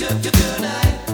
do, do, good night.